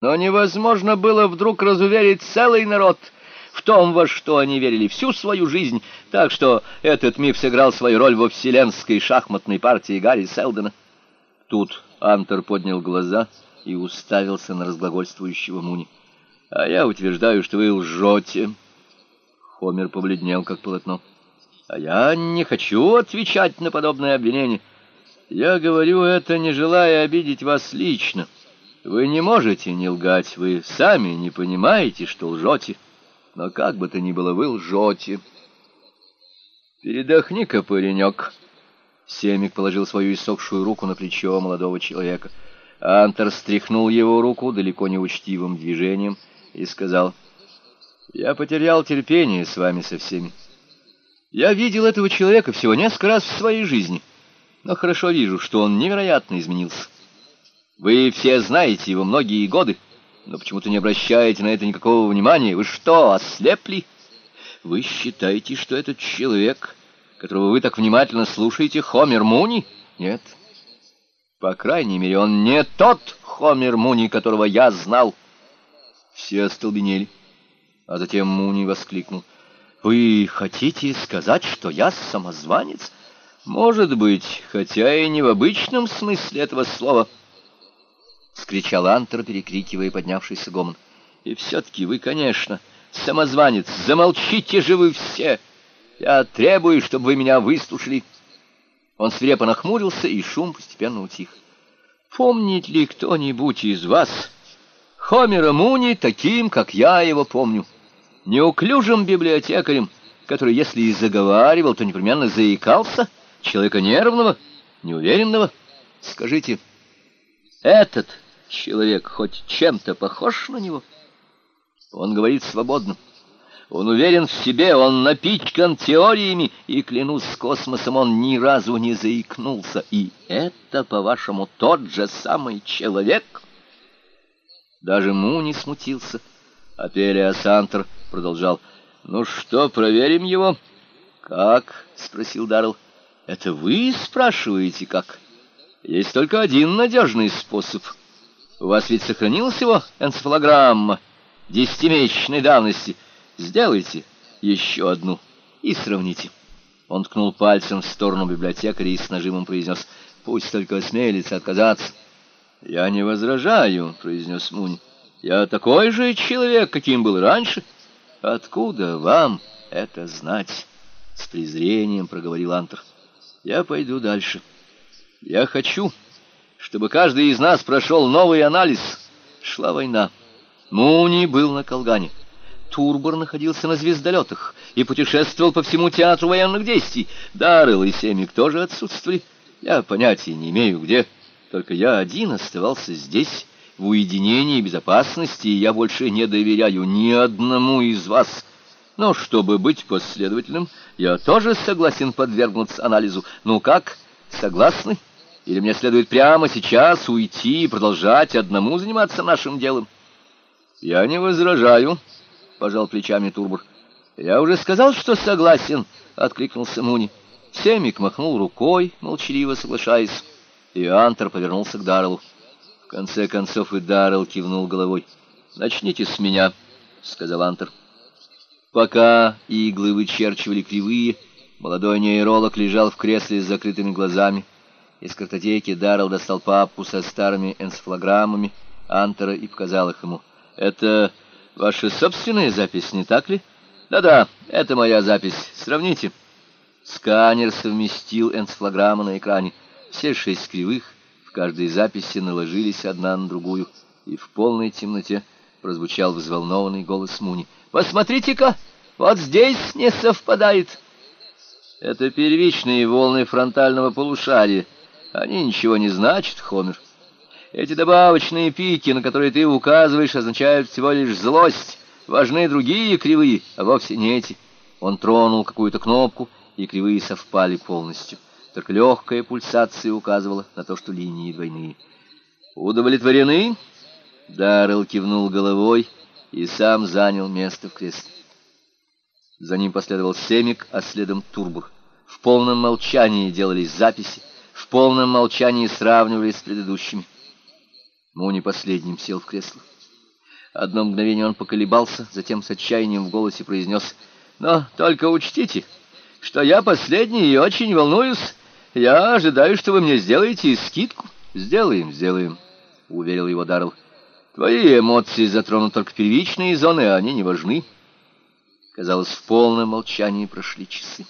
Но невозможно было вдруг разуверить целый народ в том, во что они верили всю свою жизнь, так что этот миф сыграл свою роль во вселенской шахматной партии Гарри Селдона. Тут Антер поднял глаза и уставился на разглагольствующего Муни. «А я утверждаю, что вы лжете». Хомер побледнел, как полотно. «А я не хочу отвечать на подобное обвинение. Я говорю это, не желая обидеть вас лично». Вы не можете не лгать, вы сами не понимаете, что лжете. Но как бы то ни было, вы лжете. Передохни-ка, паренек. Семик положил свою иссохшую руку на плечо молодого человека. Антер стряхнул его руку далеко не учтивым движением и сказал, «Я потерял терпение с вами со всеми. Я видел этого человека всего несколько раз в своей жизни, но хорошо вижу, что он невероятно изменился». Вы все знаете его многие годы, но почему-то не обращаете на это никакого внимания. Вы что, ослепли? Вы считаете, что этот человек, которого вы так внимательно слушаете, Хомер Муни? Нет. По крайней мере, он не тот Хомер Муни, которого я знал. Все остолбенели. А затем Муни воскликнул. «Вы хотите сказать, что я самозванец?» «Может быть, хотя и не в обычном смысле этого слова». — скричал Антер, перекрикивая поднявшийся гомон. «И все-таки вы, конечно, самозванец, замолчите же вы все! Я требую, чтобы вы меня выслушали!» Он свирепо нахмурился, и шум постепенно утих. «Помнит ли кто-нибудь из вас Хомера Муни таким, как я его помню, неуклюжим библиотекарем, который, если и заговаривал, то непременно заикался, человека нервного, неуверенного? Скажите, — этот человек хоть чем-то похож на него? Он говорит свободно. Он уверен в себе, он напичкан теориями, и, клянусь космосом, он ни разу не заикнулся. И это, по-вашему, тот же самый человек? Даже Му не смутился. А Пелиасантр продолжал. «Ну что, проверим его?» «Как?» — спросил Даррелл. «Это вы спрашиваете, как?» Есть только один надежный способ. У вас ведь сохранилась его энцефалограмма десятимесячной давности. Сделайте еще одну и сравните. Он ткнул пальцем в сторону библиотекаря и с нажимом произнес, «Пусть только осмелится отказаться». «Я не возражаю», — произнес Мунь. «Я такой же человек, каким был раньше». «Откуда вам это знать?» — с презрением проговорил Антер. «Я пойду дальше». Я хочу, чтобы каждый из нас прошел новый анализ. Шла война. Муни был на Колгане. Турбор находился на звездолетах и путешествовал по всему театру военных действий. Даррелл и Семик тоже отсутствовали. Я понятия не имею, где. Только я один оставался здесь, в уединении и безопасности, и я больше не доверяю ни одному из вас. Но чтобы быть последовательным, я тоже согласен подвергнуться анализу. Ну как, согласны?» Или мне следует прямо сейчас уйти и продолжать одному заниматься нашим делом? Я не возражаю, пожал плечами Турбор. Я уже сказал, что согласен, откликнулся Муни. Семик махнул рукой, молчаливо соглашаясь, и Антер повернулся к Дарреллу. В конце концов и Даррелл кивнул головой. «Начните с меня», — сказал Антер. Пока иглы вычерчивали кривые, молодой нейролог лежал в кресле с закрытыми глазами, из картотеки Даррелл достал папку со старыми энцефалограммами Антера и показал их ему. «Это ваша собственная запись, не так ли?» «Да-да, это моя запись. Сравните». Сканер совместил энцефалограммы на экране. Все шесть кривых в каждой записи наложились одна на другую, и в полной темноте прозвучал взволнованный голос Муни. «Посмотрите-ка, вот здесь не совпадает». Это первичные волны фронтального полушария. Они ничего не значат, Хомер. Эти добавочные пики, на которые ты указываешь, означают всего лишь злость. Важны другие кривые, а вовсе не эти. Он тронул какую-то кнопку, и кривые совпали полностью. Только легкая пульсация указывала на то, что линии двойные. «Удовлетворены?» Даррелл кивнул головой и сам занял место в кресле. За ним последовал Семик, а следом Турбур. В полном молчании делались записи, полном молчании сравнивались с предыдущими. Муни последним сел в кресло. Одно мгновение он поколебался, затем с отчаянием в голосе произнес «Но только учтите, что я последний и очень волнуюсь. Я ожидаю, что вы мне сделаете скидку». «Сделаем, сделаем», — уверил его Даррелл. «Твои эмоции затронут только первичные зоны, а они не важны». Казалось, в полном молчании прошли часы.